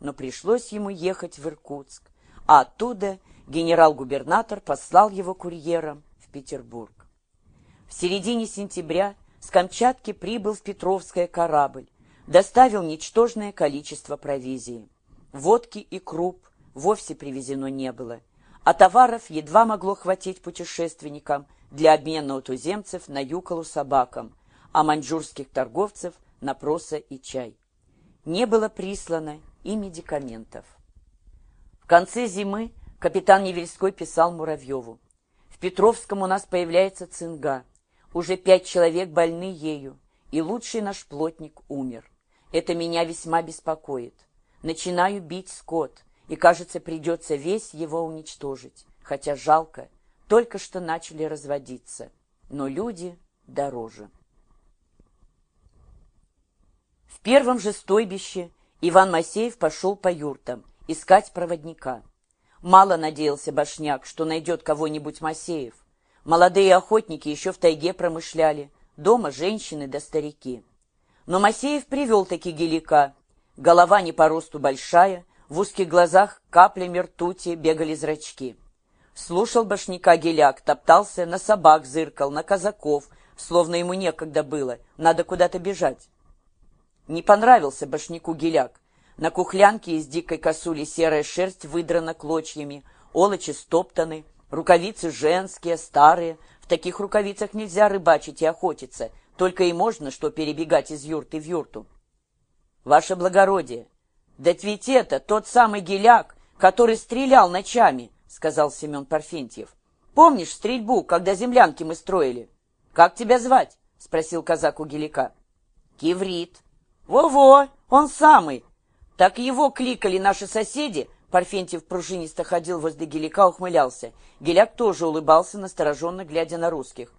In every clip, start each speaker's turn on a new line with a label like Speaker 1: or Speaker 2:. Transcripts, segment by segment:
Speaker 1: но пришлось ему ехать в Иркутск, а оттуда генерал-губернатор послал его курьером в Петербург. В середине сентября с Камчатки прибыл в Петровское корабль, доставил ничтожное количество провизии. Водки и круп вовсе привезено не было, а товаров едва могло хватить путешественникам для обмена у туземцев на юколу собакам, а маньчжурских торговцев на проса и чай. Не было прислано и медикаментов. В конце зимы капитан Невельской писал Муравьеву. «В Петровском у нас появляется цинга. Уже пять человек больны ею, и лучший наш плотник умер. Это меня весьма беспокоит. Начинаю бить скот, и, кажется, придется весь его уничтожить. Хотя жалко, только что начали разводиться. Но люди дороже. В первом же стойбище Иван Масеев пошел по юртам искать проводника. Мало надеялся Башняк, что найдет кого-нибудь Масеев. Молодые охотники еще в тайге промышляли, дома женщины да старики. Но Масеев привел таки гелика. Голова не по росту большая, в узких глазах каплями ртути бегали зрачки. Слушал башняка геляк, топтался, на собак зыркал, на казаков, словно ему некогда было, надо куда-то бежать. Не понравился башняку геляк. На кухлянке из дикой косули серая шерсть выдрана клочьями, олочи стоптаны, рукавицы женские, старые. В таких рукавицах нельзя рыбачить и охотиться, только и можно, что перебегать из юрты в юрту. Ваше благородие, да ведь это тот самый геляк, который стрелял ночами, сказал Семен Парфентьев. Помнишь стрельбу, когда землянки мы строили? Как тебя звать? спросил казак у геляка. Киврит. «Во-во, он самый!» Так его кликали наши соседи. Парфентьев пружинисто ходил возле Гелика, ухмылялся. Геляк тоже улыбался, настороженно глядя на русских.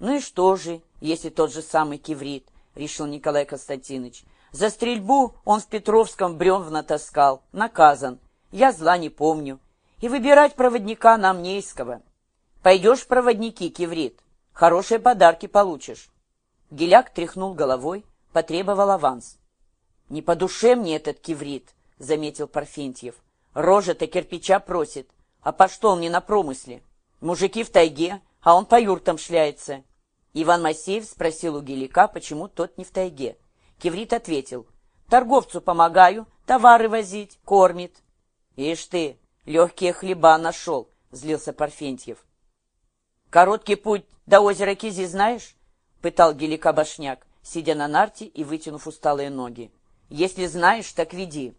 Speaker 1: «Ну и что же, если тот же самый киврит?» — решил Николай Константинович. «За стрельбу он в Петровском бревна натаскал, наказан. Я зла не помню. И выбирать проводника нам нейского. Пойдешь в проводники, киврит, хорошие подарки получишь». Геляк тряхнул головой, потребовал аванс. «Не по душе мне этот киврит», — заметил Парфентьев. «Рожа-то кирпича просит. А по что он не на промысле? Мужики в тайге, а он по юртам шляется». Иван Масеев спросил у Гелика, почему тот не в тайге. Киврит ответил. «Торговцу помогаю, товары возить, кормит». «Ишь ты, легкие хлеба нашел», — злился Парфентьев. «Короткий путь до озера Кизи знаешь?» — пытал Гелика Башняк сидя на нарте и вытянув усталые ноги. «Если знаешь, так веди».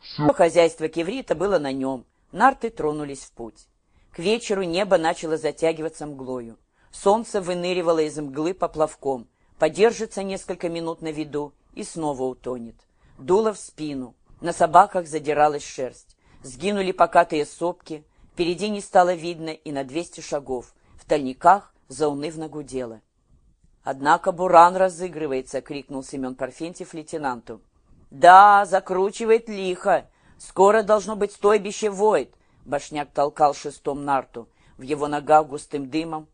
Speaker 1: Все хозяйство кеврита было на нем. Нарты тронулись в путь. К вечеру небо начало затягиваться мглою. Солнце выныривало из мглы поплавком, подержится несколько минут на виду и снова утонет. Дуло в спину, на собаках задиралась шерсть. Сгинули покатые сопки, впереди не стало видно и на двести шагов. В тальниках заунывно гудело. «Однако буран разыгрывается!» — крикнул Семен Парфентьев лейтенанту. «Да, закручивает лихо. Скоро должно быть стойбище Войт!» Башняк толкал шестом нарту. В его ногах густым дымом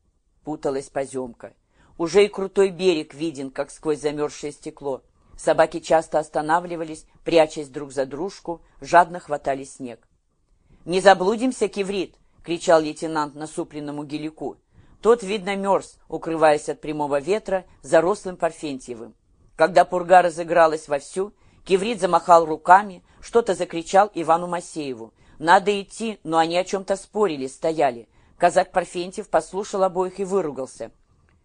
Speaker 1: путалась поземка. Уже и крутой берег виден, как сквозь замерзшее стекло. Собаки часто останавливались, прячась друг за дружку, жадно хватали снег. «Не заблудимся, киврит!» — кричал лейтенант насупленному гелику. Тот, видно, мерз, укрываясь от прямого ветра, зарослым Парфентьевым. Когда пурга разыгралась вовсю, Киврит замахал руками, что-то закричал Ивану Масееву. «Надо идти», но они о чем-то спорили, стояли. Казак Парфентьев послушал обоих и выругался.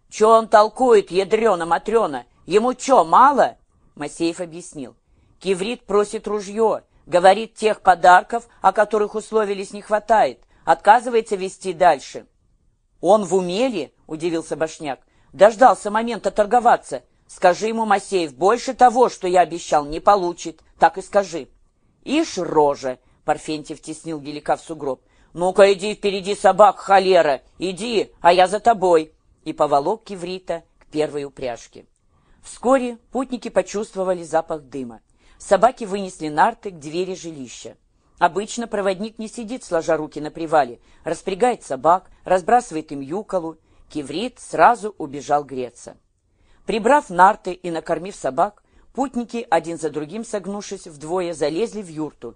Speaker 1: «Че он толкует, ядрена-матрена? Ему че, мало?» Масеев объяснил. «Киврит просит ружье, говорит, тех подарков, о которых условились, не хватает, отказывается вести дальше». «Он в умели?» — удивился Башняк. «Дождался момента торговаться. Скажи ему, Масеев, больше того, что я обещал, не получит. Так и скажи». «Ишь, рожа!» — Парфентьев теснил Гелика в сугроб. «Ну-ка, иди впереди собак, холера! Иди, а я за тобой!» И поволок Киврита к первой упряжке. Вскоре путники почувствовали запах дыма. Собаки вынесли нарты к двери жилища. Обычно проводник не сидит, сложа руки на привале, распрягает собак, разбрасывает им юколу. Киврит сразу убежал греться. Прибрав нарты и накормив собак, Путники, один за другим согнувшись вдвое, залезли в юрту.